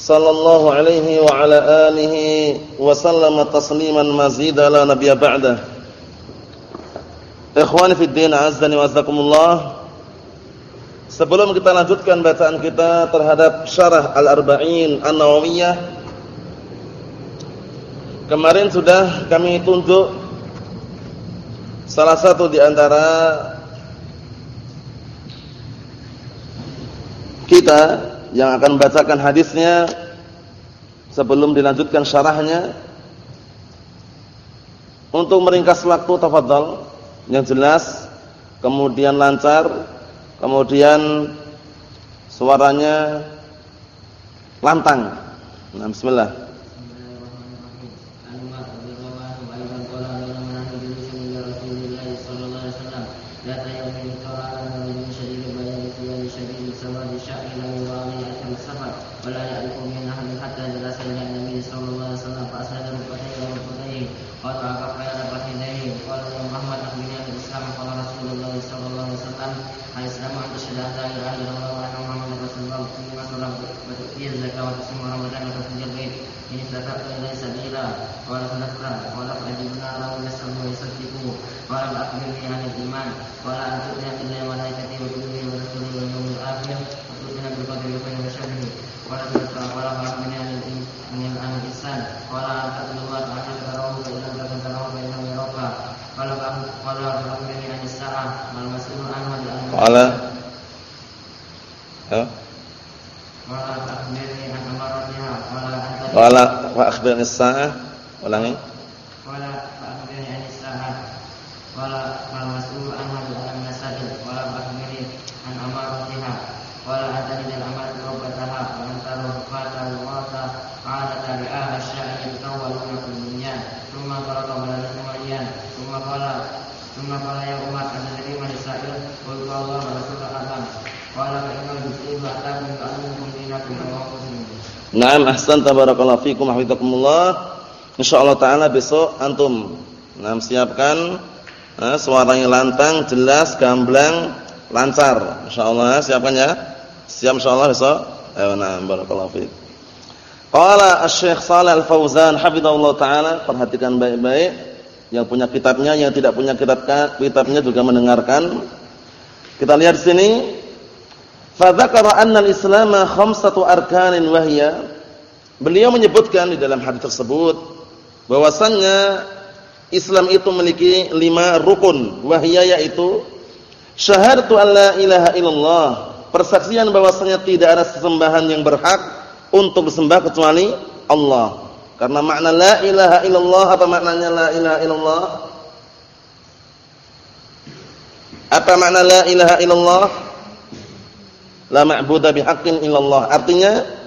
sallallahu alaihi wa ala alihi wa sallama tasliman mazida la nabiyya ba'da. Ikhwani fid din, azdani wa azzakumullah. Sebelum kita lanjutkan bacaan kita terhadap syarah Al-Arba'in An-Nawawiyah Kemarin sudah kami tunjuk salah satu di antara kita yang akan membacakan hadisnya sebelum dilanjutkan syarahnya. Untuk meringkas waktu tafadhal yang jelas kemudian lancar kemudian suaranya lantang. Nah bismillah Qala Ya. Qala wa akhbirni as-sa'ah. Ulangi. Qala wa akhbirni as-sa'ah. Qala mal mas'ul anha bi alam masail. Qala wa akhbirni an amaratiha. Qala atani al amal rabbataha wa antaru fata wa qala tabi'aha asya'i tawalluna fil dunya. Thumma qala qala al-umayyan. Thumma qala Allah dinakum wa Naam ahsan tabarakallahu fikum hafizakumullah. Insyaallah taala besok antum nah siapkan nah, suaranya lantang, jelas, gamblang, lancar. Insyaallah siapkan ya. Siap insyaallah besok. Ayo nah barakallahu fik. Qala Asy-Syaikh Shalal Al-Fauzan hafizahullah taala, perhatikan baik-baik yang punya kitabnya, yang tidak punya kitab kitabnya juga mendengarkan. Kita lihat di sini Fadzakara anna al-Islam khamsatu arkanin wahya. Beliau menyebutkan di dalam hadis tersebut bahwasannya Islam itu memiliki lima rukun wahya yaitu syahadatu alla ilaha illallah, persaksian bahwasanya tidak ada sesembahan yang berhak untuk disembah kecuali Allah. Karena makna la ilaha illallah apa maknanya la ilaha illallah? Apa makna la ilaha illallah? La ma'budu bihaqqin illallah. Artinya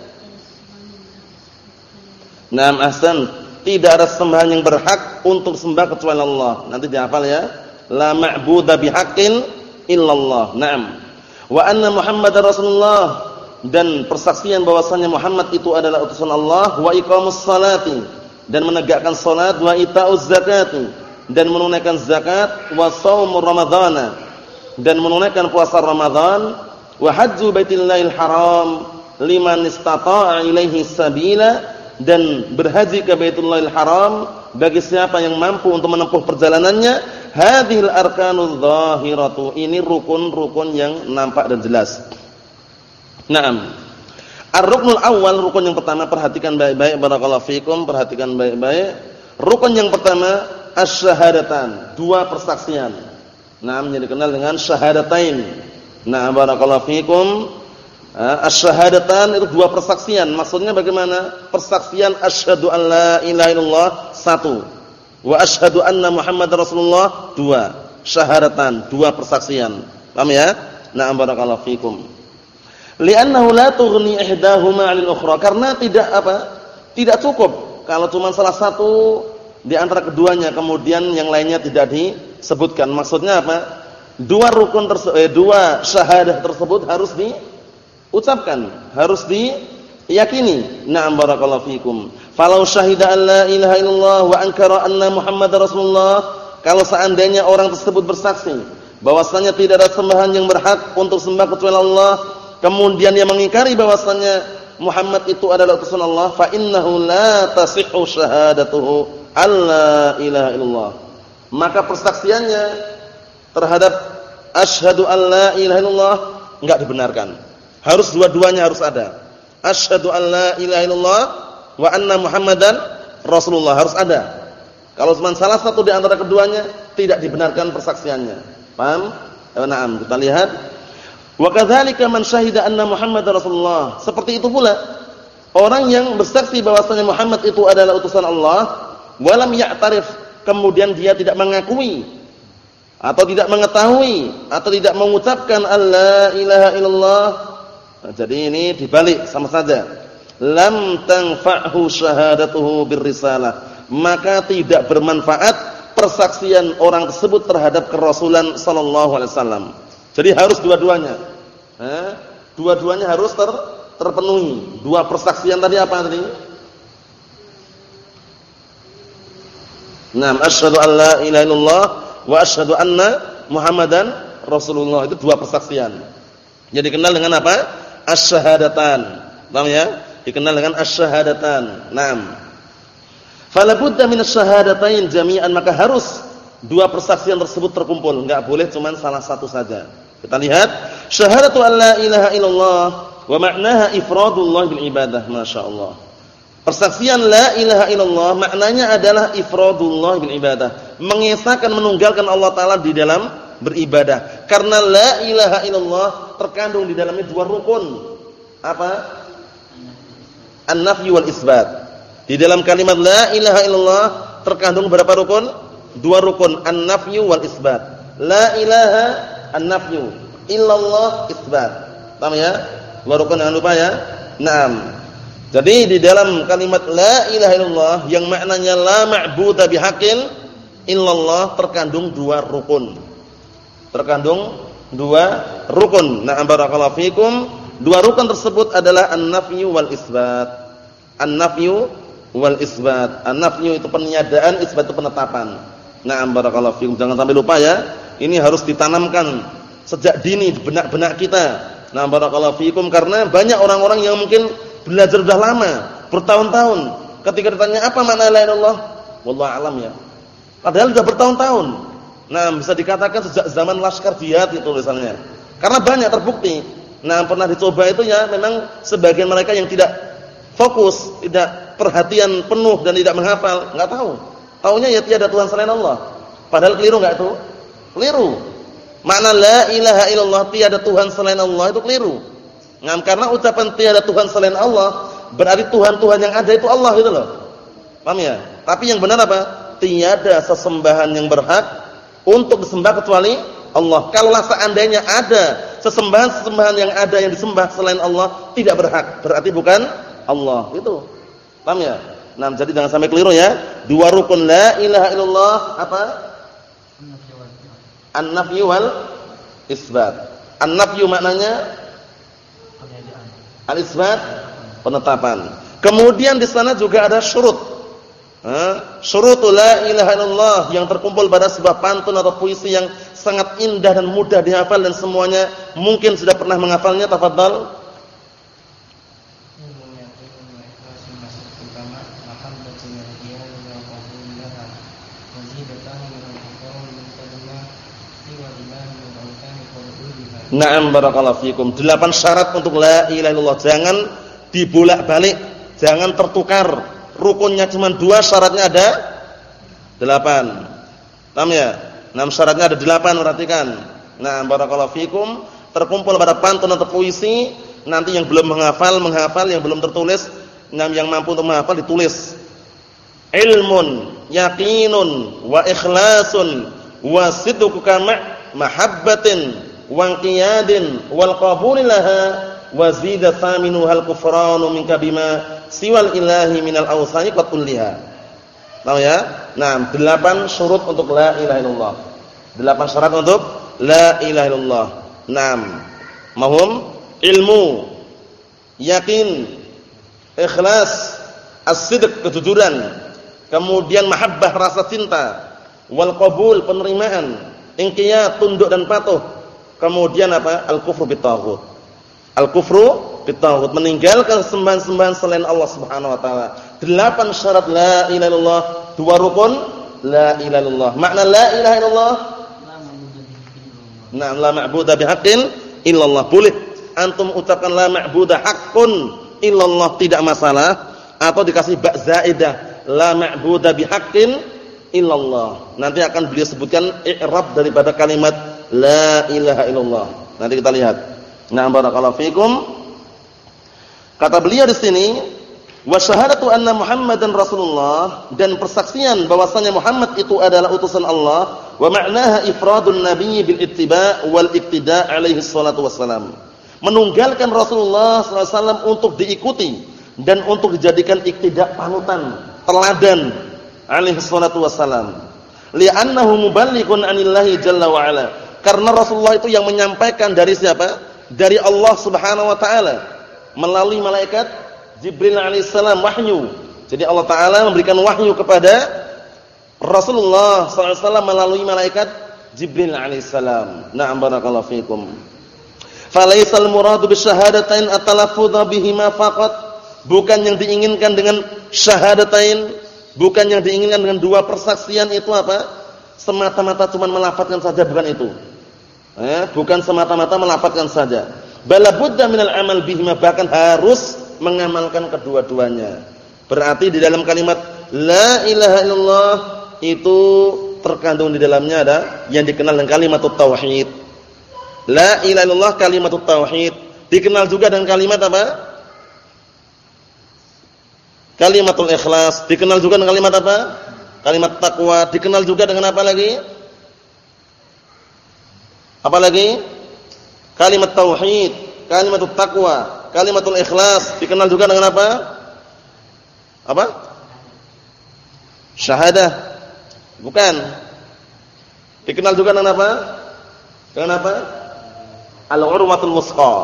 Naam ahsan, tidak ada sembahan yang berhak untuk sembah kecuali Allah. Nanti dihafal ya. La ma'budu bihaqqin illallah. Naam. Wa anna Muhammadar Rasulullah dan persaksian bahwasannya Muhammad itu adalah utusan Allah wa iqamus salati. Dan menegakkan salat wa itauz zakati. Dan menunaikan zakat wa shaumur ramadhana. Dan menunaikan puasa Ramadan wa hajju baitillahil haram liman istata'a ilaihi sabila. Dan berhaji ke Baitullahil Haram bagi siapa yang mampu untuk menempuh perjalanannya hadhil arkanul zahiratu. Ini rukun-rukun yang nampak dan jelas Naam Ar-ruknul awal rukun yang pertama perhatikan baik-baik barakallahu fikum perhatikan baik-baik rukun yang pertama asyhadatan dua persaksian Naam yang dikenal dengan syahadatain Nah, barakallahu fikum. Asyhadatan itu dua persaksian. Maksudnya bagaimana? Persaksian asyhadu an la ilaha illallah satu. Wa asyhadu anna Muhammadar Rasulullah dua. Syahadatan, dua persaksian. Paham ya? Na'am barakallahu fikum. Li'annahu la tughni ihdahuma 'anil ukhra. Karena tidak apa? Tidak cukup kalau cuma salah satu di antara keduanya kemudian yang lainnya tidak disebutkan. Maksudnya apa? Dua rukun tersebut eh, dua syahadah tersebut harus diucapkan, harus diyakini. Na'am barakallahu fikum. Falau syahida an la ilaha illallah wa ankara anna Muhammadar Rasulullah, kalau seandainya orang tersebut bersaksi bahwasanya tidak ada sembahan yang berhak untuk sembah kecuali Allah, kemudian dia mengingkari bahwasanya Muhammad itu adalah utusan Allah, fa innahu la tasihhu syahadatuhu alla ilaha illallah. Maka persaksiannya terhadap asyhadu alla ilaha illallah enggak dibenarkan. Harus dua-duanya harus ada. Asyhadu alla ilaha illallah wa anna Muhammadan Rasulullah harus ada. Kalau cuma salah satu di antara keduanya tidak dibenarkan persaksiannya. Paham? Na'am, kita lihat. Wa kadzalika man syahida anna Muhammadar Rasulullah. Seperti itu pula orang yang bersaksi bahwasanya Muhammad itu adalah utusan Allah walam ya'tarif kemudian dia tidak mengakui atau tidak mengetahui atau tidak mengucapkan Allah ilaha illallah. Nah, jadi ini dibalik sama saja. Lam tanfa'hu syahadatuhu birrisalah. Maka tidak bermanfaat persaksian orang tersebut terhadap kerasulan sallallahu alaihi wasallam jadi harus dua-duanya dua-duanya harus ter, terpenuhi dua persaksian tadi apa tadi Naam, asyhadu an la ilaha illallah wa asyhadu anna Muhammadan Rasulullah. Itu dua persaksian. Jadi dikenal dengan apa? Asyhadatan. Paham ya? Dikenal dengan asyhadatan. Naam. Fala budda min asyhadatain jami'an maka harus dua persaksian tersebut terkumpul, enggak boleh cuma salah satu saja. Kita lihat syahadatu an la ilaha illallah wa ma'naha ifradullah bil ibadah, masyaallah. Persaksian la ilaha illallah maknanya adalah ifradullah bil ibadah, mengesahkan menunggalkan Allah taala di dalam beribadah. Karena la ilaha illallah terkandung di dalamnya dua rukun. Apa? An-nafy wal isbat. Di dalam kalimat la ilaha illallah terkandung berapa rukun? Dua rukun, an-nafy wal isbat. La ilaha an-nafy, illallah isbat. Paham ya? Dua rukun jangan lupa ya. Naam. Jadi di dalam kalimat la ilaha illallah yang maknanya la ma'budu bihaqqin illallah terkandung dua rukun. Terkandung dua rukun. Na'am barakallahu fikum. Dua rukun tersebut adalah an-nafyu wal isbat. An-nafyu wal isbat. An-nafyu itu peniadaan, isbat itu penetapan. Na'am barakallahu fikum. Jangan sampai lupa ya. Ini harus ditanamkan sejak dini di benak-benak kita. Na'am barakallahu fikum karena banyak orang-orang yang mungkin belajar sudah lama, bertahun-tahun. Ketika ditanya apa makna la ilaha wallahu alam ya. Padahal sudah bertahun-tahun. Nah, bisa dikatakan sejak zaman laskar jihad itu misalnya. Karena banyak terbukti. Nah, pernah dicoba itu ya memang sebagian mereka yang tidak fokus, tidak perhatian penuh dan tidak menghafal, enggak tahu. Taunya ya tiada Tuhan selain Allah. Padahal keliru enggak itu? Keliru. Makna la ilaha illallah tiada Tuhan selain Allah itu keliru. Ngam karena ucapan tiada Tuhan selain Allah, berarti Tuhan-Tuhan yang ada itu Allah gitu loh. Paham ya? Tapi yang benar apa? Tiada sesembahan yang berhak untuk disembah kecuali Allah. Kalau seandainya ada sesembahan-sesembahan yang ada yang disembah selain Allah tidak berhak, berarti bukan Allah. Itu. Paham ya? Nah, jadi jangan sampai keliru ya. Dua rukun la ilaha illallah apa? An-nafyu wal isbat. An-nafyu maknanya Al-isbat penetapan. Kemudian di sana juga ada syurut. Syurutul la ilaha illallah yang terkumpul pada sebuah pantun atau puisi yang sangat indah dan mudah dihafal dan semuanya mungkin sudah pernah menghafalnya tafadhal. Naam barakallahu fikum. Delapan syarat untuk la ilaha illallah. Jangan dibolak-balik, jangan tertukar. Rukunnya cuma dua, syaratnya ada delapan. Paham ya? Enam syaratnya ada delapan, perhatikan. Nah, barakallahu fikum. Terkumpul pada pantun atau puisi, nanti yang belum menghafal menghafal, yang belum tertulis, yang mampu untuk menghafal ditulis. Ilmun, yakinun, wa ikhlasun, wa sidqu kama mahabbatin wa qiyadin wal qabul laha wa zida thaminu hal kufranu minka bima siwal ilahi minal awsani qad kulliha Tahu ya? Nah, delapan syurut untuk la ilaha illallah. Delapan syarat untuk la ilaha illallah. Naam. Mahum ilmu, yakin, ikhlas, as-sidq kejujuran, kemudian mahabbah rasa cinta, wal qabul penerimaan, inqiyat tunduk dan patuh. Kemudian apa? Al-kufru bitaghut. Al-kufru bitaghut, meninggalkan sembahan-sembahan selain Allah Subhanahu wa taala. Delapan syarat la ilaha illallah, dua rukun la ilaha illallah. Makna la ilaha illallah Nah, la ma'budu bihaqqin illallah. Boleh antum ucapkan la ma'budu haqqun illallah tidak masalah atau dikasih ba zaidah la ma'budu bihaqqin illallah. Nanti akan beliau sebutkan i'rab daripada kalimat la ilaha illallah. Nanti kita lihat. Nah, barakallahu fikum. Kata beliau di sini wa syahadatu anna Muhammadan Rasulullah dan persaksian bahwasanya Muhammad itu adalah utusan Allah wa ma'naha ifradun nabiyyi bil ittiba' wal iqtida' alaihi salatu wassalam menunggalkan Rasulullah SAW untuk diikuti dan untuk dijadikan iktidak panutan teladan alaihi salatu wassalam li'annahu muballighun anillahi jalla wa ala karena Rasulullah itu yang menyampaikan dari siapa dari Allah Subhanahu wa taala melalui malaikat Jibril alaihissalam wahyu. Jadi Allah taala memberikan wahyu kepada Rasulullah SAW melalui malaikat Jibril alaihissalam. Na'am barakallahu fikum. Falaisal muradu bisyahadatain at-talaffuz bihima faqat. Bukan yang diinginkan dengan syahadatain, bukan yang diinginkan dengan dua persaksian itu apa? Semata-mata cuma melafazkan saja bukan itu. Eh, bukan semata-mata melafazkan saja. Bala budda minal amal bihima bahkan harus mengamalkan kedua-duanya. Berarti di dalam kalimat la ilaha illallah itu terkandung di dalamnya ada yang dikenal dengan kalimat tauhid. La ilaha illallah kalimat tauhid. Dikenal juga dengan kalimat apa? Kalimatul ikhlas. Dikenal juga dengan kalimat apa? Kalimat takwa. Dikenal juga dengan apa lagi? Apa lagi? Kalimat tauhid, kalimat taqwa, kalimatul ikhlas dikenal juga dengan apa? Apa? Syahadah. Bukan. Dikenal juga dengan apa? Dengan apa? Al-urwatul wusqa.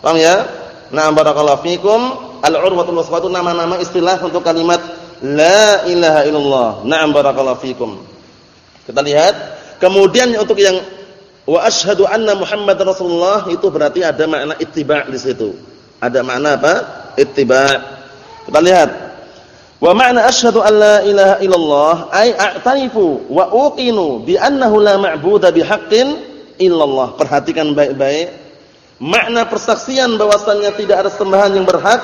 Paham ya? Nah, barakallahu fikum. Al-urwatul wusqa itu nama-nama istilah untuk kalimat la ilaha illallah. Na'am barakallahu fikum. Kita lihat. Kemudian untuk yang wa asyhadu anna Muhammad Rasulullah itu berarti ada makna ittiba' di situ. Ada makna apa? Ittiba'. Kita lihat. Wa makna asyhadu an la ilaha illallah ay a'tarifu wa uqinu bi annahu la ma'budu bihaqqin illallah. Perhatikan baik-baik. Makna persaksian bahwasannya tidak ada sembahan yang berhak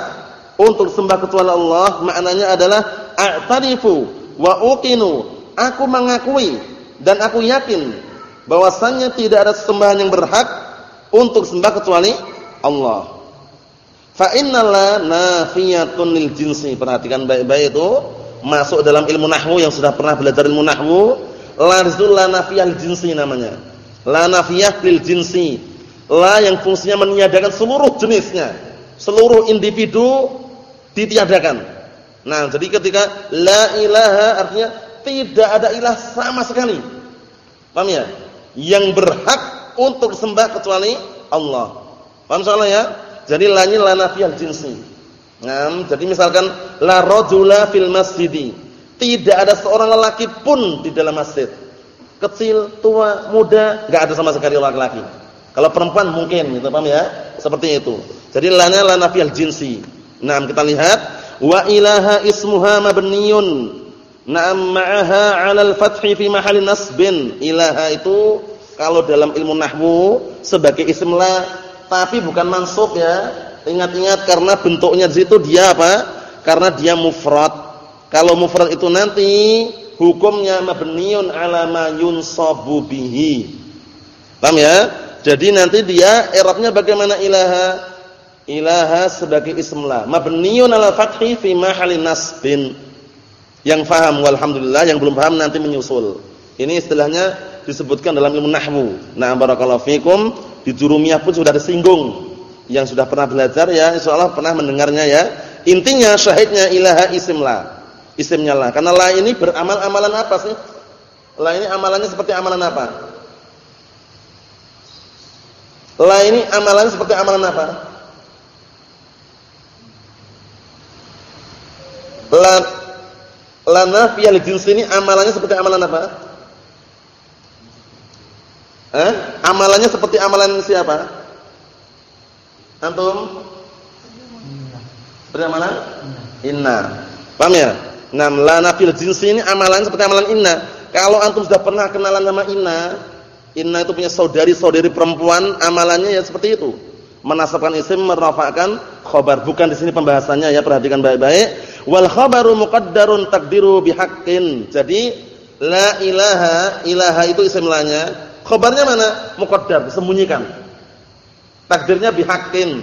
untuk sembah kecuali Allah, maknanya adalah a'tarifu wa uqinu. Aku mengakui dan aku yakin bahwasannya tidak ada sembahan yang berhak untuk sembah kecuali Allah. Fa innala nafiyatun lil jinsi. Perhatikan baik-baik itu masuk dalam ilmu nahwu yang sudah pernah belajar ilmu nahwu. La la nafiyah jinsi namanya. La nafiyah lil jinsi. La yang fungsinya meniadakan seluruh jenisnya. Seluruh individu ditiadakan. Nah, jadi ketika la ilaha artinya tidak ada ilah sama sekali. Paham ya? Yang berhak untuk sembah kecuali Allah. Paham soalnya ya? Jadi lanya la nafiyah jinsi. Nah, jadi misalkan la rajula fil masjid. Tidak ada seorang lelaki pun di dalam masjid. Kecil, tua, muda, enggak ada sama sekali laki-laki. Kalau perempuan mungkin, gitu paham ya? Seperti itu. Jadi lanya la nafiyah jinsi. Nah, kita lihat wa ilaha ismuha mabniyun. Naam ma'aha 'ala al-fathi fi mahallin nasbin. Ilaha itu kalau dalam ilmu nahwu sebagai isim la tapi bukan mansub ya. Ingat-ingat karena bentuknya di situ dia apa? Karena dia mufrad. Kalau mufrad itu nanti hukumnya mabniun ala ma yunsabu bihi. Paham ya? Jadi nanti dia i'rabnya bagaimana ilaha? Ilaha sebagai ismlah. Mabniun ala fathi fi mahalli nasbin. Yang faham walhamdulillah, yang belum paham nanti menyusul. Ini istilahnya disebutkan dalam ilmu nahwu. Nah, barakallahu fikum. Di Jurumiyah pun sudah disinggung. Yang sudah pernah belajar ya insyaallah pernah mendengarnya ya. Intinya syahidnya ilaha isimlah. isimnya la. Karena la ini beramal amalan apa sih? La ini amalannya seperti amalan apa? La ini amalannya seperti amalan apa? La la nafiyah li jins ini amalannya seperti amalan apa? Eh? Amalannya seperti amalan siapa? Antum? Seperti amalan? Inna. Paham ya? Nam la jinsi ini amalan seperti amalan inna. Kalau antum sudah pernah kenalan sama inna, inna itu punya saudari-saudari perempuan, amalannya ya seperti itu. Menasabkan isim, merafa'kan khobar. Bukan di sini pembahasannya ya, perhatikan baik-baik. Wal khabaru muqaddarun takdiru bihaqqin. Jadi la ilaha, ilaha itu isim lanya. Khobarnya mana? Muqaddar, disembunyikan. Takdirnya bihaqqin.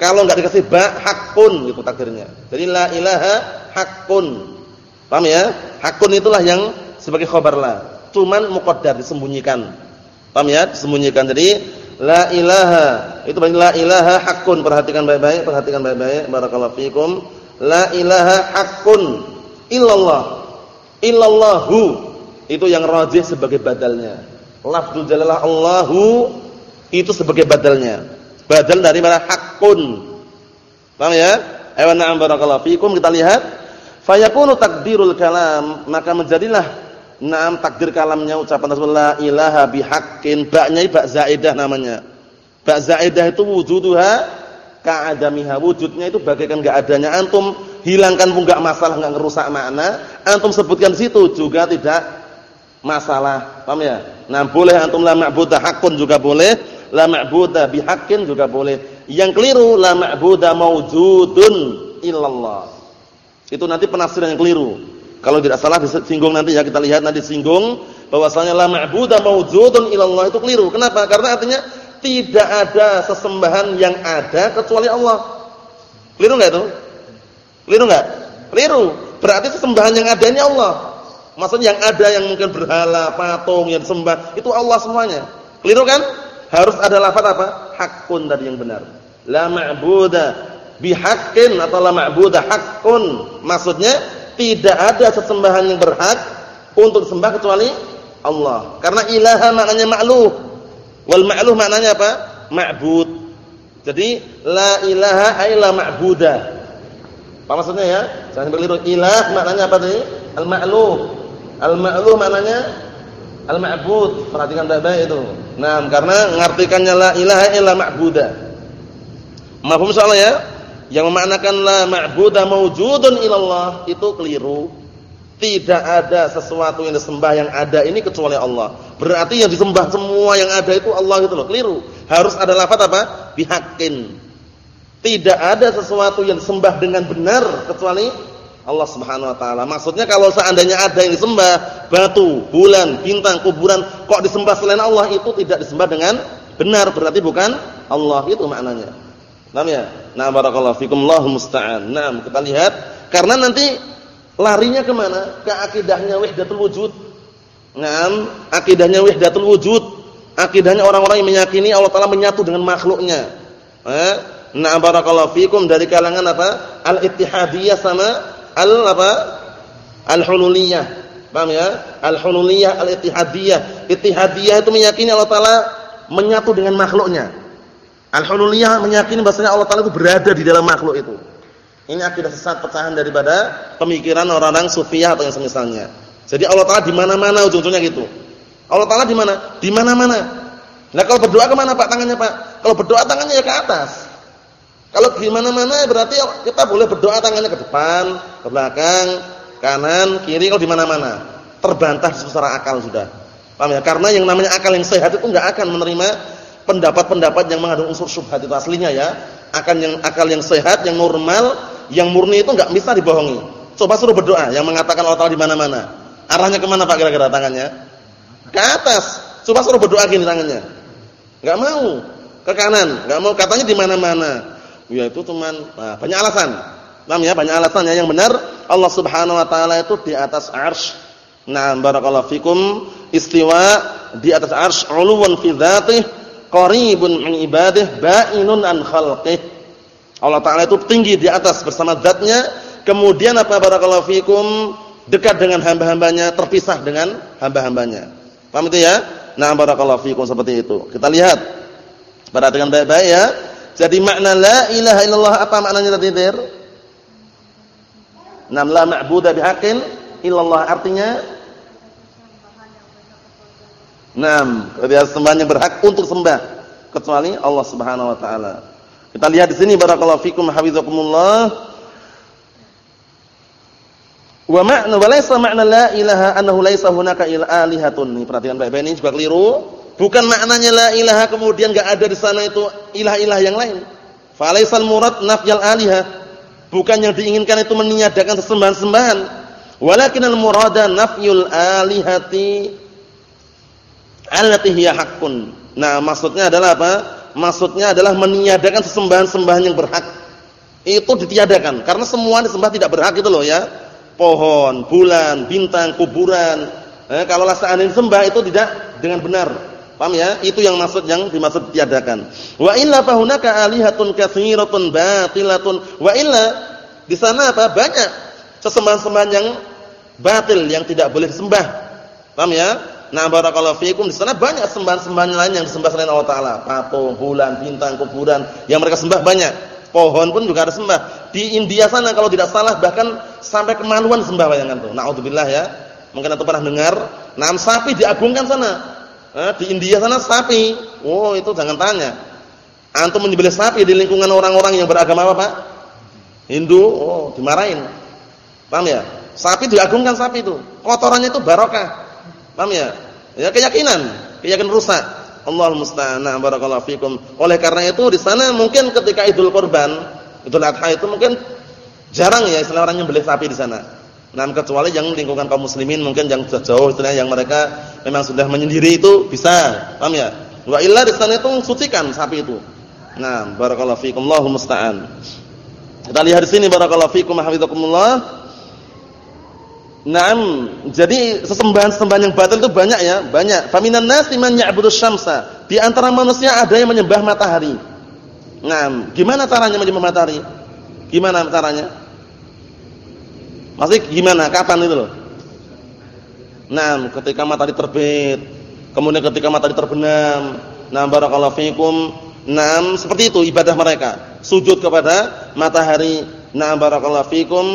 Kalau enggak dikasih ba, hakun gitu takdirnya. Jadi la ilaha hakun. Paham ya? Hakun itulah yang sebagai khabar la. Cuman muqaddar disembunyikan. Paham ya? Disembunyikan. Jadi la ilaha itu berarti la ilaha hakun. Perhatikan baik-baik, perhatikan baik-baik. Barakallahu fikum. La ilaha hakun illallah. Illallahu itu yang rajih sebagai badalnya. Lafzul jalalah Allahu itu sebagai badalnya. Badal dari mana? Hakun. Paham ya? Ayo na'am barakallahu fikum kita lihat. Fayakunu takdirul kalam, maka menjadilah na'am takdir kalamnya ucapan Rasulullah ilaha bihaqqin, ba'nya ba zaidah namanya. Ba zaidah itu wujuduha ka'adamiha. Wujudnya itu bagaikan enggak adanya. Antum hilangkan pun enggak masalah, enggak ngerusak makna. Antum sebutkan situ juga tidak masalah. Paham ya? Nah, boleh antum la ma'budah hakun juga boleh la ma'buda bihaqqin juga boleh. Yang keliru la ma'buda maujudun illallah. Itu nanti penafsiran yang keliru. Kalau tidak salah disinggung nanti ya kita lihat nanti singgung bahwasanya la ma'buda maujudun illallah itu keliru. Kenapa? Karena artinya tidak ada sesembahan yang ada kecuali Allah. Keliru enggak itu? Keliru enggak? Keliru. Berarti sesembahan yang ada ini Allah. Maksudnya yang ada yang mungkin berhala, patung yang sembah itu Allah semuanya. Keliru kan? harus ada lafaz apa? Hakun tadi yang benar. La ma'buda bihaqqin atau la ma'buda haqqun. Maksudnya tidak ada sesembahan yang berhak untuk disembah kecuali Allah. Karena ilaha maknanya ma'luh. Wal ma'luh maknanya apa? Ma'bud. Jadi la ilaha ay la ma'buda. Apa maksudnya ya? Jangan keliru. Ilah maknanya apa tadi? Al-ma'luh. Al-ma'luh maknanya al-ma'bud. Perhatikan baik-baik itu. Nah, karena mengartikannya la ilaha illa ma'buda. Mafhum soalnya ya? Yang memaknakan la ma'buda maujudun ilallah itu keliru. Tidak ada sesuatu yang disembah yang ada ini kecuali Allah. Berarti yang disembah semua yang ada itu Allah itu loh. Keliru. Harus ada lafaz apa? Bihaqqin. Tidak ada sesuatu yang disembah dengan benar kecuali Allah Subhanahu wa taala. Maksudnya kalau seandainya ada yang disembah, batu, bulan, bintang, kuburan, kok disembah selain Allah itu tidak disembah dengan benar, berarti bukan Allah itu maknanya. Paham ya? Nah, barakallahu fikum Allahu musta'an. Nah, kita lihat karena nanti larinya ke mana? Ke akidahnya wahdatul wujud. Nah, akidahnya wahdatul wujud. Akidahnya orang-orang yang meyakini Allah taala menyatu dengan makhluknya. Eh? Nah, barakallahu fikum dari kalangan apa? Al-Ittihadiyah sama al apa? Al-hululiyah. Paham ya? Al-hululiyah, al-ittihadiyah. Ittihadiyah itu meyakini Allah taala menyatu dengan makhluknya. Al-hululiyah meyakini bahwasanya Allah taala itu berada di dalam makhluk itu. Ini akidah sesat pecahan daripada pemikiran orang-orang sufiyah atau yang semisalnya. Jadi Allah taala di mana-mana ujung-ujungnya gitu. Allah taala di mana? Di mana-mana. Nah, kalau berdoa ke mana Pak tangannya, Pak? Kalau berdoa tangannya ya ke atas. Kalau di mana-mana berarti kita boleh berdoa tangannya ke depan, ke belakang, kanan, kiri kalau di mana-mana. Terbantah secara akal sudah. Paham ya? Karena yang namanya akal yang sehat itu enggak akan menerima pendapat-pendapat yang mengandung unsur syubhat itu aslinya ya. Akan yang akal yang sehat, yang normal, yang murni itu enggak bisa dibohongi. Coba suruh berdoa yang mengatakan Allah di mana-mana. Arahnya ke mana Pak kira-kira tangannya? Ke atas. Coba suruh berdoa gini tangannya. Enggak mau. Ke kanan, enggak mau katanya di mana-mana. Ya itu cuman nah, banyak alasan. Paham ya? Banyak alasannya. Yang benar Allah Subhanahu wa taala itu di atas arsy. Nah, barakallahu fikum istiwa di atas arsy uluwan fi dzatihi qaribun min ibadihi ba'inun an khalqihi. Allah taala itu tinggi di atas bersama zatnya kemudian apa barakallahu fikum dekat dengan hamba-hambanya, terpisah dengan hamba-hambanya. Paham itu ya? Nah, barakallahu fikum seperti itu. Kita lihat. Perhatikan baik-baik ya. Jadi makna la ilaha illallah apa maknanya tadi, Dir? Nam la ma'budu bihaqqin illallah artinya Naam, dia sembahan yang berhak untuk sembah kecuali Allah Subhanahu wa taala. Kita lihat di sini barakallahu fikum hafizakumullah. Wa ma'na wa laysa ma'na la ilaha annahu laysa hunaka il alihatun. Nih perhatikan baik-baik ini juga keliru. Bukan maknanya la ilaha kemudian enggak ada di sana itu ilah-ilah yang lain. Fa laysal murad nafyal alihah. Bukan yang diinginkan itu meniadakan sesembahan-sembahan. Walakin al-murada nafyul alihati allati hiya haqqun. Nah, maksudnya adalah apa? Maksudnya adalah meniadakan sesembahan-sembahan yang berhak. Itu ditiadakan karena semua disembah tidak berhak itu loh ya. Pohon, bulan, bintang, kuburan. Eh, kalau seandainya disembah itu tidak dengan benar. Paham ya? Itu yang maksud yang dimaksud ditiadakan. Wa illa fahunaka alihatun katsiratun batilatun. Wa illa di sana apa? Banyak sesembahan-sembahan yang batil yang tidak boleh disembah. Paham ya? Nah barakallahu fiikum di sana banyak sembahan-sembahan lain yang disembah selain Allah taala, patung, bulan, bintang, kuburan yang mereka sembah banyak. Pohon pun juga ada sembah. Di India sana kalau tidak salah bahkan sampai kemaluan sembah bayangan tuh. Nauzubillah ya. Mungkin antum pernah dengar, nam sapi diagungkan sana. Eh, di India sana sapi. Oh, itu jangan tanya. Antum menyembelih sapi di lingkungan orang-orang yang beragama apa, Pak? Hindu, oh, dimarahin. Paham ya? Sapi diagungkan sapi itu. Kotorannya itu barokah. Paham ya? Ya keyakinan, keyakinan rusak. Allah musta'an. Barakallahu fikum. Oleh karena itu di sana mungkin ketika Idul Kurban, Idul Adha itu mungkin jarang ya istilah orang beli sapi di sana. Nah, kecuali yang lingkungan kaum muslimin mungkin yang jauh istilahnya yang mereka memang sudah menyendiri itu bisa. Paham ya? Wa illa di sana itu sucikan sapi itu. Nah, barakallahu fikum. Allahu musta'an. Kita lihat di sini barakallahu fikum hafizakumullah. Naam, jadi sesembahan-sembahan yang batil itu banyak ya, banyak. Faminan nasi man ya'budu syamsa. Di antara manusia ada yang menyembah matahari. Naam, gimana caranya menyembah matahari? Gimana caranya? Masih gimana? Kapan itu loh? Naam, ketika matahari terbit, kemudian ketika matahari terbenam. Naam barakallahu fikum. Naam, seperti itu ibadah mereka. Sujud kepada matahari. Naam barakallahu fikum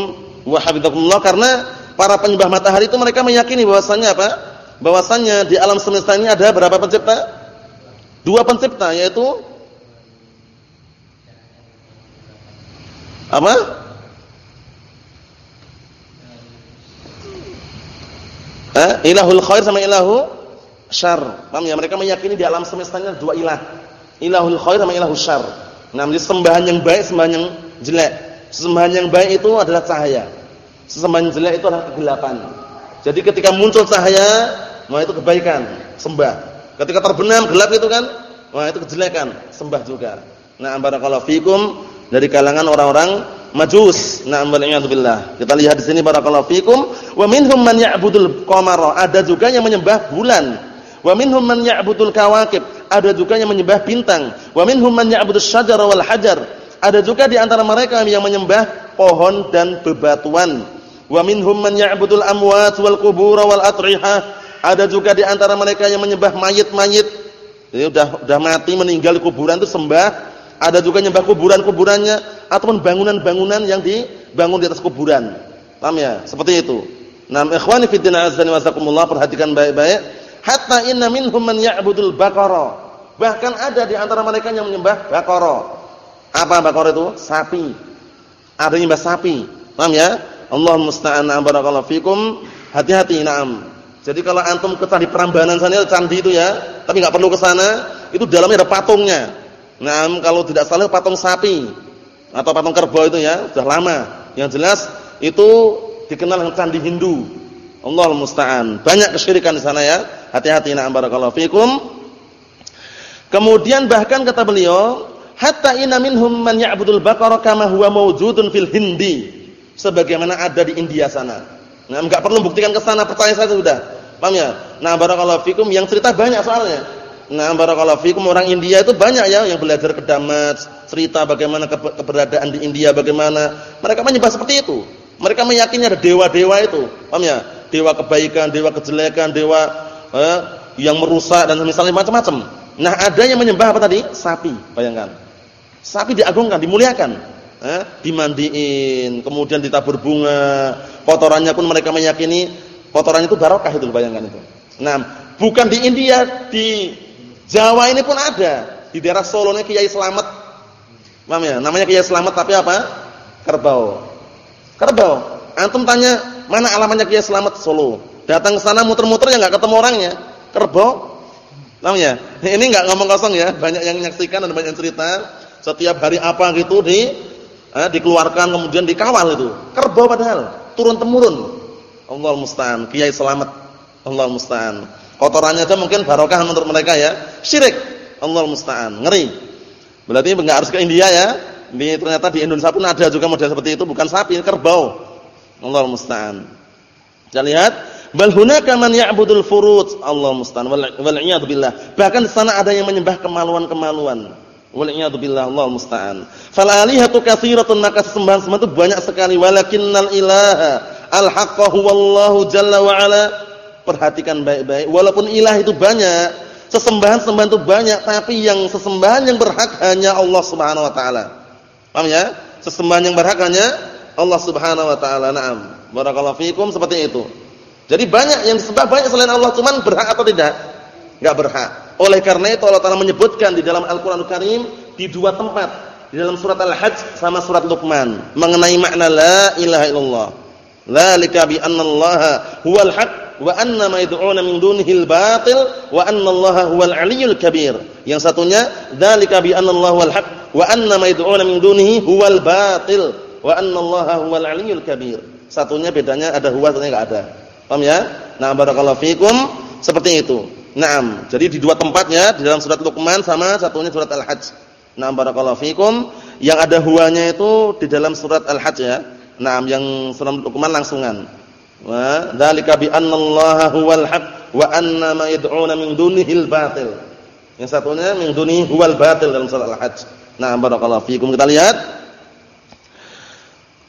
wa hafizakumullah karena para penyembah matahari itu mereka meyakini bahwasannya apa? Bahwasannya di alam semesta ini ada berapa pencipta? Dua pencipta yaitu apa? Eh, ilahul khair sama ilahu syar. Paham ya? Mereka meyakini di alam semesta ini dua ilah. Ilahul khair sama ilahul syar. Nah, sembahan yang baik, sembahan yang jelek. Sembahan yang baik itu adalah cahaya. Sesembahan jelek itu adalah kegelapan. Jadi ketika muncul cahaya, wah itu kebaikan, sembah. Ketika terbenam gelap itu kan, wah itu kejelekan, sembah juga. Nah, barakallahu fikum dari kalangan orang-orang Majus. Na'am billah. Kita lihat di sini barakallahu fikum, wa minhum man ya'budul qamara. Ada juga yang menyembah bulan. Wa minhum man ya'budul kawakib. Ada juga yang menyembah bintang. Wa minhum man ya'budus syajara wal hajar. Ada juga di antara mereka yang menyembah pohon dan bebatuan. Wa minhum man ya'budul amwat wal qubur wal atrihah. Ada juga di antara mereka yang menyembah mayit-mayit. Jadi sudah sudah mati meninggal di kuburan itu sembah. Ada juga nyembah kuburan-kuburannya ataupun bangunan-bangunan yang dibangun di atas kuburan. Paham ya? Seperti itu. Nah, ikhwani fi din jazakumullah perhatikan baik-baik. Hatta inna minhum man ya'budul baqara. Bahkan ada di antara mereka yang menyembah baqara. Apa baqara itu? Sapi. Ada yang menyembah sapi. Paham ya? Allah musta'an barakallahu fikum. Hati-hati na'am. Jadi kalau antum ke candi Prambanan sana candi itu ya, tapi enggak perlu ke sana, itu dalamnya ada patungnya. Naam, kalau tidak salah patung sapi atau patung kerbau itu ya, sudah lama. Yang jelas itu dikenal dengan candi Hindu. Allah musta'an. Banyak kesyirikan di sana ya. Hati-hati na'am barakallahu fikum. Kemudian bahkan kata beliau, hatta inna minhum man ya'budul baqara kama huwa mawjudun fil Hindi sebagaimana ada di India sana. Nah, enggak perlu buktikan ke sana, percaya saja sudah. Paham ya? Nah, barakallahu fikum yang cerita banyak soalnya. Nah, barakallahu fikum orang India itu banyak ya yang belajar kedamat, cerita bagaimana keberadaan di India bagaimana. Mereka menyembah seperti itu. Mereka meyakini ada dewa-dewa itu. Paham ya? Dewa kebaikan, dewa kejelekan, dewa eh, yang merusak dan misalnya macam-macam. Nah, ada yang menyembah apa tadi? Sapi, bayangkan. Sapi diagungkan, dimuliakan. Eh, dimandiin, kemudian ditabur bunga. Kotorannya pun mereka meyakini kotorannya itu barokah itu, bayangkan itu. Nah, bukan di India, di Jawa ini pun ada. Di daerah Solo ini Kiai Slamet. Paham ya? Namanya Kiai Slamet tapi apa? Kerbau. Kerbau. Antum tanya, mana alamatnya Kiai Slamet Solo? Datang ke sana muter-muter ya enggak ketemu orangnya. Kerbau. Paham ya? Ini enggak ngomong kosong ya, banyak yang menyaksikan dan banyak yang cerita. Setiap hari apa gitu di eh, dikeluarkan kemudian dikawal itu. Kerbau padahal turun temurun. Allah musta'an, Kiai Slamet. Allah musta'an. Kotorannya aja mungkin barokah menurut mereka ya. Syirik. Allah musta'an. Ngeri. Berarti enggak harus ke India ya. Ini ternyata di Indonesia pun ada juga model seperti itu, bukan sapi, kerbau. Allah musta'an. Kita lihat, bal hunaka man ya'budul furud. Allah musta'an. Wal billah. Bahkan di sana ada yang menyembah kemaluan-kemaluan. Wal iyad billah. Allah musta'an. Fal alihatu maka sembahan-sembahan itu banyak sekali walakinnal ilaha al-haqqa huwallahu jalla wa ala Perhatikan baik-baik. Walaupun ilah itu banyak, sesembahan-sembahan itu banyak, tapi yang sesembahan yang berhak hanya Allah Subhanahu wa taala. Paham ya? Sesembahan yang berhak hanya Allah Subhanahu wa taala. Naam. Barakallahu fikum seperti itu. Jadi banyak yang disembah banyak selain Allah, cuman berhak atau tidak? Enggak berhak. Oleh karena itu Allah Taala menyebutkan di dalam Al-Qur'an Karim di dua tempat, di dalam surat Al-Hajj sama surat Luqman mengenai makna la ilaha illallah. Dzalika bi anna Allah huwal haqq wa anna ma yad'una min dunihil batil wa anna Allaha huwal aliyyul kabir. Yang satunya dzalika bi anna Allahu wal haq wa anna ma yad'una min dunihi huwal batil wa anna Allaha huwal aliyyul kabir. Satunya bedanya ada huwa satunya enggak ada. Paham ya? Nah, barakallahu fikum seperti itu. Naam. Jadi di dua tempatnya di dalam surat Luqman sama satunya surat Al-Hajj. Naam barakallahu fikum. Yang ada huwanya itu di dalam surat Al-Hajj ya. Naam yang surat Luqman langsungan. Wa dzalika bi anna Allah huwal haq wa anna ma yad'una min dunihil batil. Yang satunya min dunihi huwal batil dalam surah Al-Hajj. Nah, barakallahu fiikum. Kita lihat.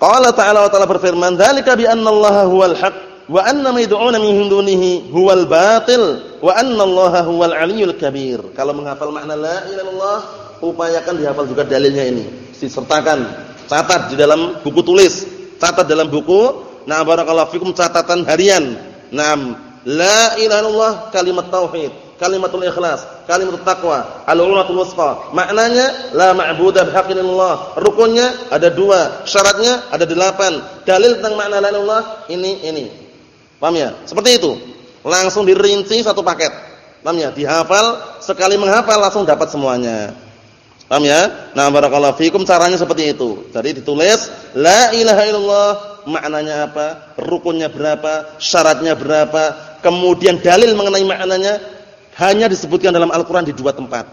Qala ta'ala wa ta'ala berfirman, "Dzalika bi anna Allah huwal haq wa anna ma yad'una min dunihi huwal batil wa anna Allah huwal aliyyul kabir." Kalau menghafal makna la ilaha illallah, upayakan dihafal juga dalilnya ini. Disertakan, catat di dalam buku tulis, catat dalam buku Nah, barakallahu fikum catatan harian. Naam, la ilaha illallah kalimat tauhid, kalimatul ikhlas, kalimat taqwa, al-ulumatul wusqa. Maknanya la ma'budu bihaqqin illallah. Rukunnya ada dua, syaratnya ada delapan. Dalil tentang makna la ilaha ini ini. Paham ya? Seperti itu. Langsung dirinci satu paket. Paham ya? Dihafal, sekali menghafal langsung dapat semuanya. Paham ya? Nah, barakallahu fikum caranya seperti itu. Jadi ditulis la ilaha illallah maknanya apa, rukunnya berapa, syaratnya berapa, kemudian dalil mengenai maknanya hanya disebutkan dalam Al-Qur'an di dua tempat.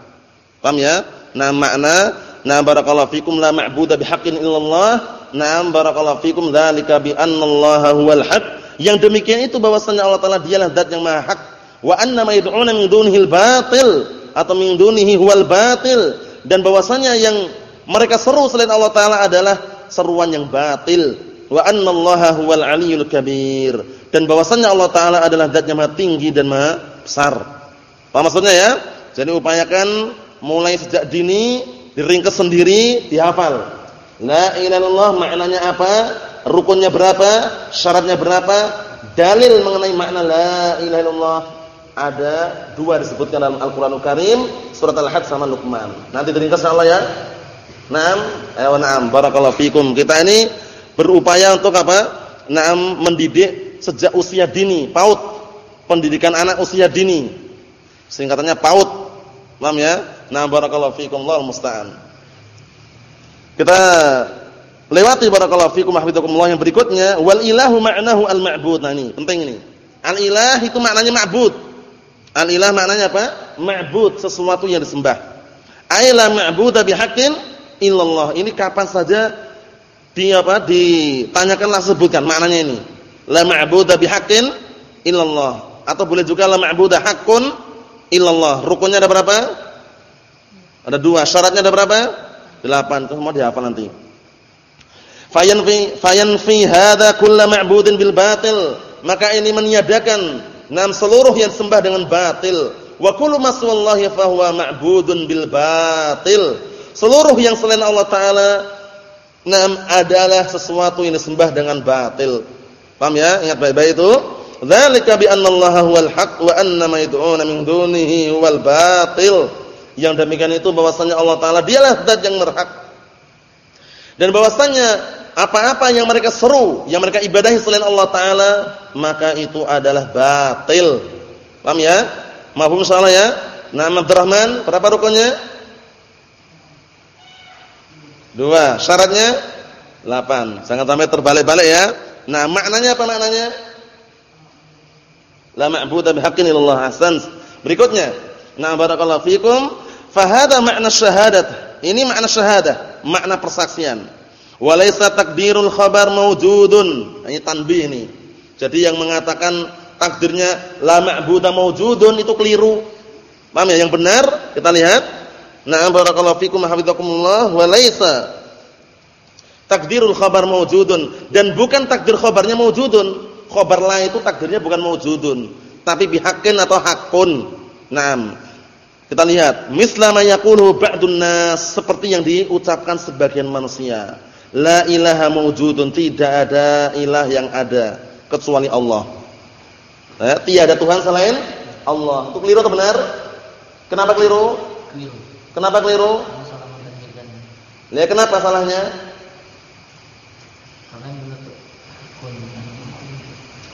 Paham ya? Nah, makna na barakallahu fikum la ma'budu bihaqqin illallah. Na barakallahu fikum dzalika bi annallaha huwal haq. Yang demikian itu bahwasanya Allah taala dialah zat yang maha hak. Wa anna ma yad'una min dunihil batil atau min dunihi huwal batil dan bahwasanya yang mereka seru selain Allah taala adalah seruan yang batil wa anna allaha huwal aliyyul kabir dan bahwasannya Allah taala adalah zat yang maha tinggi dan maha besar. Apa maksudnya ya? Jadi upayakan mulai sejak dini diringkas sendiri, dihafal. La ilaha illallah maknanya apa? Rukunnya berapa? Syaratnya berapa? Dalil mengenai makna la ilaha illallah ada dua disebutkan dalam Al-Qur'anul Karim, surat Al-Hajj sama Luqman. Nanti diringkas insyaallah ya. Naam, ayo naam, barakallahu fikum. Kita ini berupaya untuk apa? Naam mendidik sejak usia dini, PAUD. Pendidikan anak usia dini. Singkatannya PAUD. Paham ya? Nah, barakallahu fikum Allahu musta'an. Kita lewati barakallahu fikum hafizakumullah yang berikutnya, wal ilahu ma'nahu al-ma'bud. Nah, ini penting ini. Al-ilah itu maknanya ma'bud. Al-ilah maknanya apa? Ma'bud, sesuatu yang disembah. Aila ma'budu bihaqqin illallah. Ini kapan saja di apa ditanyakanlah sebutkan maknanya ini la ma'budu bihaqqin illallah atau boleh juga la ma'budu haqqun illallah. Rukunnya ada berapa? Ada dua. Syaratnya ada berapa? Delapan. Itu semua dihafal nanti. Fayanfi fayanfi hadza kull ma'budin bil batil. Maka ini meniadakan enam seluruh yang sembah dengan batil. Wa kullu ma sawallahi fa huwa ma'budun bil batil. Seluruh yang selain Allah taala enam adalah sesuatu yang disembah dengan batil. Paham ya? Ingat baik-baik itu. Dzalika bi anna Allah huwal haq wa anna ma yad'una min dunihi huwal batil. Yang demikian itu bahwasanya Allah taala dialah zat yang berhak. Dan bahwasanya apa-apa yang mereka seru, yang mereka ibadahi selain Allah taala, maka itu adalah batil. Paham ya? Mahfum salah ya? Nama Abdurrahman, berapa rukunnya? Dua. Syaratnya? Delapan. Jangan sampai terbalik-balik ya. Nah, maknanya apa maknanya? La ma'budu bihaqqin illallah hasan. Berikutnya. Nah, barakallahu fikum. Fahada makna syahadat. Ini makna syahadah, makna persaksian. Walaysa takdirul khabar mawjudun. Ini tanbih ini. Jadi yang mengatakan takdirnya la ma'budu mawjudun itu keliru. Paham ya? Yang benar kita lihat. Na'am barakallahu fikum hafizakumullah walaysa takdirul khabar mawjudun dan bukan takdir khabarnya mawjudun. Khabar la itu takdirnya bukan mawjudun, tapi bihaqqin atau hakun. Naam. Kita lihat, mislama yaqulu ba'dun seperti yang diucapkan sebagian manusia. La ilaha mawjudun, tidak ada ilah yang ada kecuali Allah. Eh, tiada Tuhan selain Allah. Itu keliru atau benar? Kenapa keliru? Keliru. Kenapa keliru? Ya kenapa salahnya?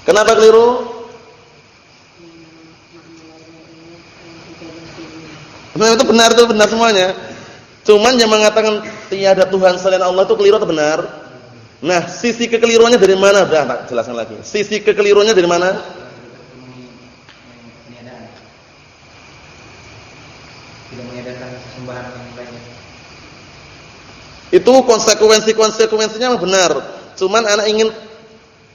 Kenapa keliru? Nah, itu benar itu benar semuanya. Cuman yang mengatakan tiada Tuhan selain Allah itu keliru atau benar? Nah, sisi kekeliruannya dari mana? Sudah tak jelaskan lagi. Sisi kekeliruannya dari mana? Itu konsekuensi-konsekuensinya benar. Cuman anak ingin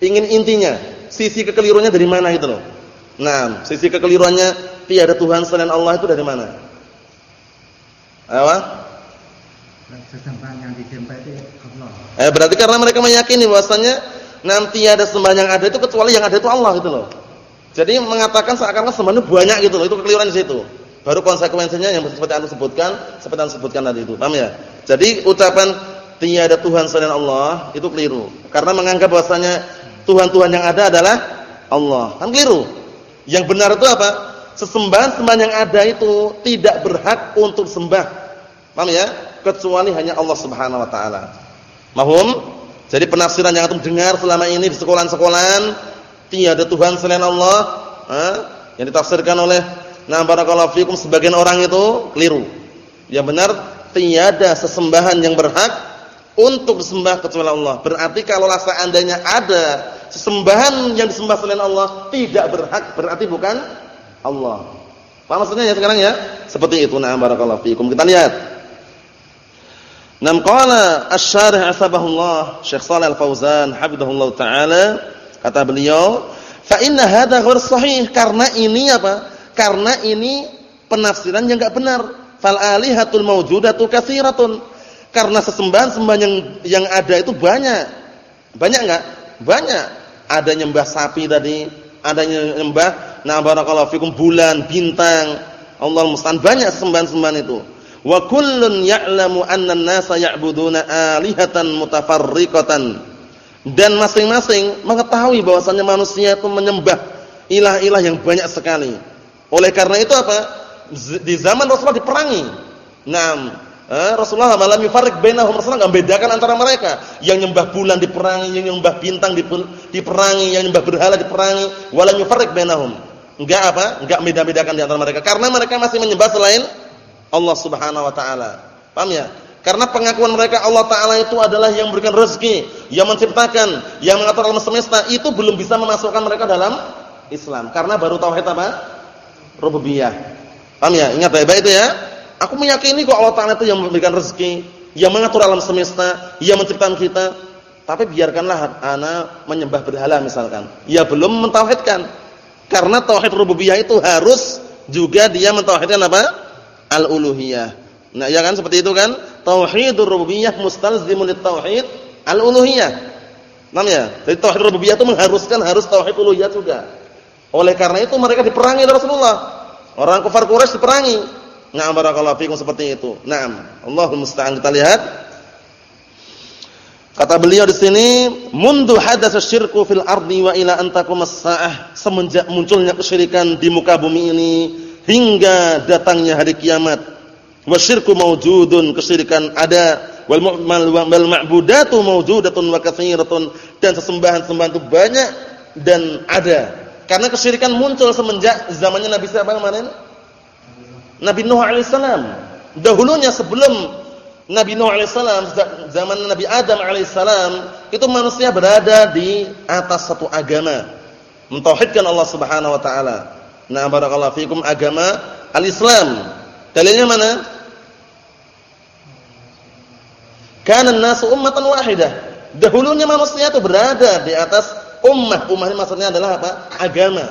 ingin intinya, sisi kekeliruannya dari mana itu loh. Nah, sisi kekeliruannya tiada Tuhan selain Allah itu dari mana? Apa? Sesembahan. Eh berarti karena mereka meyakini bahwasanya nanti ada sembahan yang ada itu kecuali yang ada itu Allah gitu loh. Jadi mengatakan seakan-akan sembahan banyak gitu loh, itu kekeliruan di situ. Baru konsekuensinya yang seperti anda sebutkan, seperti anda sebutkan tadi itu. Paham ya? Jadi ucapan tiada Tuhan selain Allah itu keliru. Karena menganggap bahwasanya Tuhan-Tuhan yang ada adalah Allah. Kan keliru. Yang benar itu apa? Sesembahan-sembahan yang ada itu tidak berhak untuk sembah. Paham ya? Kecuali hanya Allah Subhanahu wa taala. Mahum? Jadi penafsiran yang antum dengar selama ini di sekolah-sekolahan tiada Tuhan selain Allah, eh, yang ditafsirkan oleh nah barakallahu fikum sebagian orang itu keliru. Yang benar tiada sesembahan yang berhak untuk disembah kecuali Allah. Berarti kalau seandainya ada sesembahan yang disembah selain Allah tidak berhak, berarti bukan Allah. Paham maksudnya ya sekarang ya? Seperti itu nah barakallahu fikum. Kita lihat Nam qala asy-syarih asbahullah Syekh Shalih Al-Fauzan hafizahullah taala kata beliau fa inna hadza ghair sahih karena ini apa? Karena ini penafsiran yang enggak benar. Fal alihatul mawjudatu katsiratun. Karena sesembahan-sembahan yang yang ada itu banyak. Banyak enggak? Banyak. Ada nyembah sapi tadi, ada nyembah na barakallahu fikum bulan, bintang. Allah musta'an banyak sesembahan-sembahan itu. Wa kullun ya'lamu anna an-nasa ya'buduna alihatan mutafarriqatan. Dan masing-masing mengetahui bahwasanya manusia itu menyembah ilah-ilah yang banyak sekali. Oleh karena itu apa? Di zaman Rasulullah diperangi. Naam, eh, Rasulullah malam yufarriq bainahum Rasulullah enggak membedakan antara mereka. Yang nyembah bulan diperangi, yang nyembah bintang diperangi, yang nyembah berhala diperangi, wala yufarriq bainahum. Enggak apa? Enggak beda-bedakan di antara mereka karena mereka masih menyembah selain Allah Subhanahu wa taala. Paham ya? Karena pengakuan mereka Allah taala itu adalah yang memberikan rezeki, yang menciptakan, yang mengatur alam semesta, itu belum bisa memasukkan mereka dalam Islam. Karena baru tauhid apa? Rububiyah. Paham ya? Ingat baik-baik itu ya. Aku meyakini kok Allah taala itu yang memberikan rezeki, yang mengatur alam semesta, yang menciptakan kita. Tapi biarkanlah ana menyembah berhala misalkan. Ya belum mentauhidkan. Karena tauhid rububiyah itu harus juga dia mentauhidkan apa? Al-uluhiyah. Nah, ya kan seperti itu kan? Tauhidur rububiyah mustalzimun tauhid al-uluhiyah. Paham ya? Jadi tauhid rububiyah itu mengharuskan harus tauhid uluhiyah juga. Oleh karena itu mereka diperangi oleh Rasulullah. Orang kafir Quraisy diperangi. Na'am barakallahu fikum seperti itu. Naam. Allahul musta'an kita lihat. Kata beliau di sini, "Mundu hadatsa syirku fil ardi wa ila an taqumas saah." Semenjak munculnya kesyirikan di muka bumi ini hingga datangnya hari kiamat. Wa syirku mawjudun, kesyirikan ada. Wal ma'budatu mawjudatun wa katsiratun dan sesembahan-sembahan itu banyak dan ada. Karena kesyirikan muncul semenjak zamannya Nabi siapa kemarin? Nabi Nuh alaihissalam. Dahulunya sebelum Nabi Nuh alaihissalam, zaman Nabi Adam alaihissalam, itu manusia berada di atas satu agama, mentauhidkan Allah Subhanahu wa taala. Nah, barakallahu fikum agama al-Islam. Dalilnya mana? Kana an-nasu ummatan wahidah. Dahulunya manusia itu berada di atas Ummah, ummah ini maksudnya adalah apa? Agama.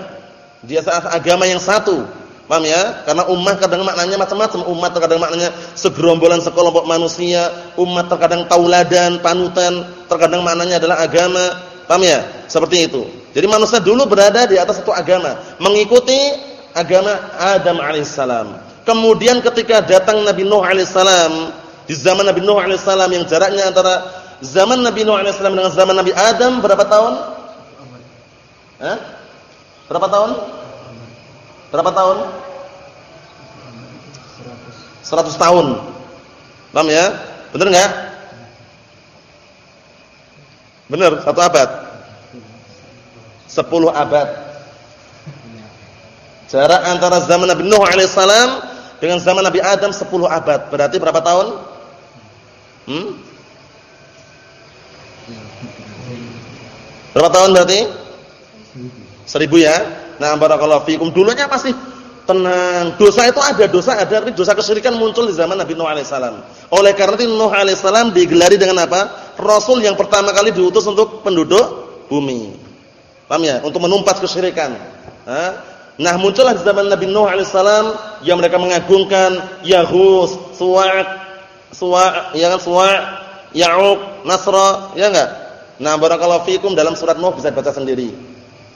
Dia saat agama yang satu. Paham ya? Karena ummah kadang maknanya macam-macam. Umat terkadang maknanya segerombolan sekelompok manusia, umat terkadang tauladan, panutan, terkadang maknanya adalah agama. Paham ya? Seperti itu. Jadi manusia dulu berada di atas satu agama, mengikuti agama Adam alaihissalam. Kemudian ketika datang Nabi Nuh alaihissalam, di zaman Nabi Nuh alaihissalam yang jaraknya antara zaman Nabi Nuh alaihissalam dengan zaman Nabi Adam berapa tahun? Hah? Berapa tahun? Berapa tahun? 100 tahun. Paham ya? Benar enggak? Benar, satu abad. 10 abad. Jarak antara zaman Nabi Nuh alaihissalam dengan zaman Nabi Adam 10 abad. Berarti berapa tahun? Hmm? Berapa tahun berarti? Seribu ya. Nah, barakallahu fikum. Dulunya pasti tenang. Dosa itu ada, dosa ada, tapi dosa kesyirikan muncul di zaman Nabi Nuh alaihissalam. Oleh karena itu Nuh alaihissalam digelari dengan apa? Rasul yang pertama kali diutus untuk penduduk bumi. Paham ya? Untuk menumpas kesyirikan. Nah, muncullah di zaman Nabi Nuh alaihissalam yang mereka mengagungkan Yahus, Suwa', Suwa', ya kan Suwa', Ya'uq, Nasra, ya enggak? Nah, barakallahu fikum dalam surat Nuh bisa baca sendiri.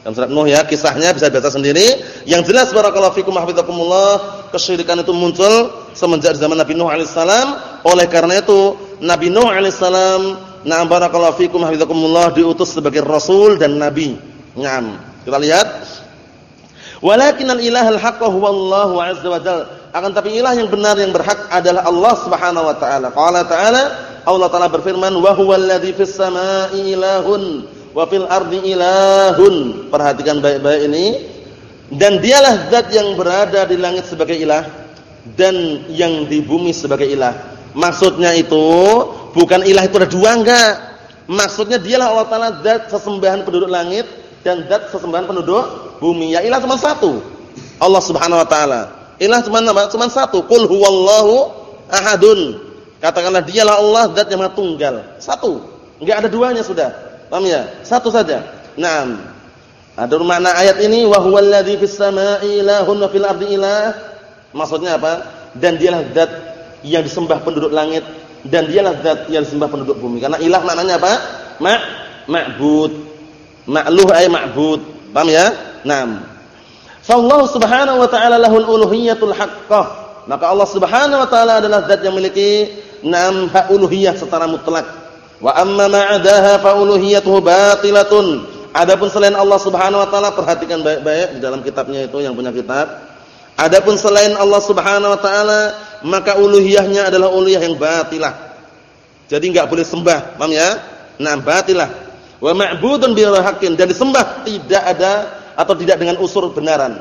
Dalam surat Nuh ya, kisahnya bisa baca sendiri. Yang jelas barakallahu fikum hafizakumullah, kesyirikan itu muncul semenjak zaman Nabi Nuh alaihissalam. Oleh karena itu, Nabi Nuh alaihissalam, na'am barakallahu fikum hafizakumullah diutus sebagai rasul dan nabi. Naam. Kita lihat. Walakinal ilahal haqqa huwallahu azza wa jalla. Akan tapi ilah yang benar yang berhak adalah Allah Subhanahu wa taala. Qala ta'ala, Allah taala berfirman, "Wa huwallazi fis samaa'i ilahun." wa fil ardi ilahun. Perhatikan baik-baik ini. Dan dialah zat yang berada di langit sebagai ilah dan yang di bumi sebagai ilah. Maksudnya itu bukan ilah itu ada dua enggak. Maksudnya dialah Allah Taala zat sesembahan penduduk langit dan zat sesembahan penduduk bumi. Ya ilah cuma satu. Allah Subhanahu wa taala. Ilah cuma? Cuma satu. Qul huwallahu ahadun. Katakanlah dialah Allah zat yang tunggal. Satu. Enggak ada duanya sudah. Paham ya? Satu saja. Naam. Ada makna ayat ini wa huwal ladzi fis samaa'i ilahun wa fil ardi ilah. Maksudnya apa? Dan dialah zat yang disembah penduduk langit dan dialah zat yang disembah penduduk bumi. Karena ilah maknanya apa? Ma ma'bud. Ma'luh ay ma'bud. Paham ya? Naam. Fallahu subhanahu wa ta'ala lahul uluhiyatul haqqah. Maka Allah subhanahu wa ta'ala adalah zat yang memiliki enam hak uluhiyah secara mutlak. Wa amma ma'adaha fa uluhiyatuhu batilatun. Adapun selain Allah Subhanahu wa taala perhatikan baik-baik di dalam kitabnya itu yang punya kitab. Adapun selain Allah Subhanahu wa taala maka uluhiyahnya adalah uluhiyah yang batilah. Jadi enggak boleh sembah, paham ya? Nah, batilah. Wa ma'budun bi haqqin dan disembah tidak ada atau tidak dengan unsur benaran.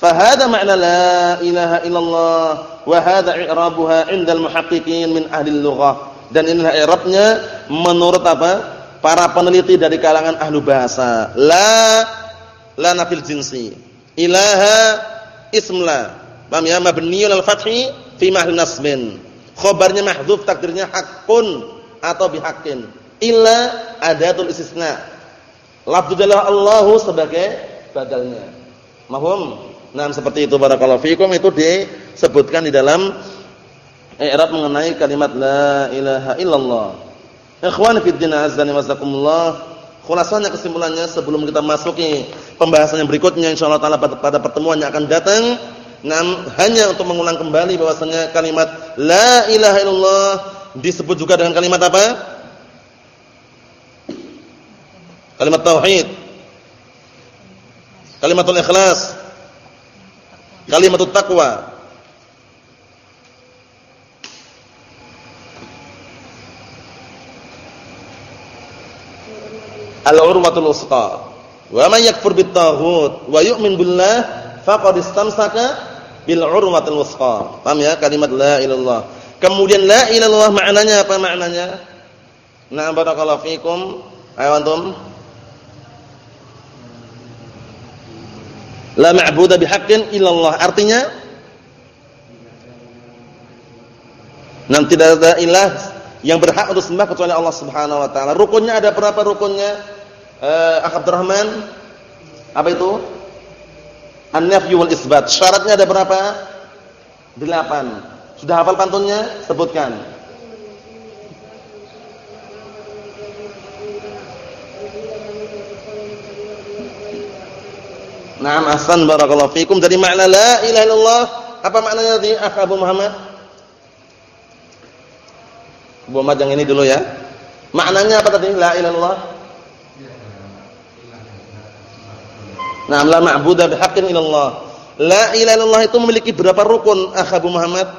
Fa hadza ma'na la ilaha illallah wa hadza i'rabuha 'indal muhaqqiqin min ahli lughah dan inilah i'rabnya menurut apa? Para peneliti dari kalangan ahlu bahasa. La la nafil jinsi. Ilaha ismla. Paham ya? Mabniun al-fathi fi mahall nasbin. Khabarnya mahdzuf takdirnya hakun atau bihaqqin. Illa adatul istisna. Lafdzu Allahu sebagai badalnya. Mahum? Nah, seperti itu barakallahu fikum itu disebutkan di dalam i'rab mengenai kalimat la ilaha illallah. Ikhwan fi din azza wa jazakumullah. Khulasanya kesimpulannya sebelum kita masuki pembahasan yang berikutnya insyaallah taala pada pertemuan yang akan datang, nam hanya untuk mengulang kembali bahwasanya kalimat la ilaha illallah disebut juga dengan kalimat apa? Kalimat tauhid. Kalimatul ikhlas Kalimat taqwa. Al-urwatul wusta. Wa man yakfur bit-taghut wa yu'min billah faqad istamsaka bil urwatil wusta. Paham ya kalimat la ilallah. Kemudian la ilallah maknanya apa maknanya? Na'am barakallahu fikum. Ayo antum. La ma'budu bihaqqin illallah. Artinya Nam tidak ada ilah yang berhak untuk sembah kecuali Allah Subhanahu wa taala. Rukunnya ada berapa rukunnya? Eh, Abdurrahman apa itu? An-nafyu wal isbat. Syaratnya ada berapa? Delapan. Sudah hafal pantunnya? Sebutkan. Naam ahsan barakallahu fikum dari makna la ilaha illallah apa maknanya tadi Akh Abu Muhammad? Abu Muhammad yang ini dulu ya. Maknanya apa tadi la ilaha illallah? Naam la ma'budu bihaqqin illallah. La ilaha illallah itu memiliki berapa rukun Akh Abu Muhammad?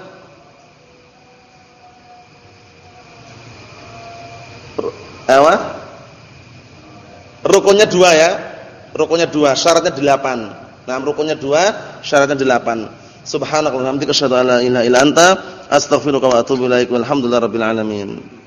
Apa? Rukunnya dua ya. Rukunnya dua, syaratnya delapan. Nah, rukunnya dua, syaratnya delapan. Subhanakallahumma wa bihamdika asyhadu an la ilaha illa anta astaghfiruka wa alamin.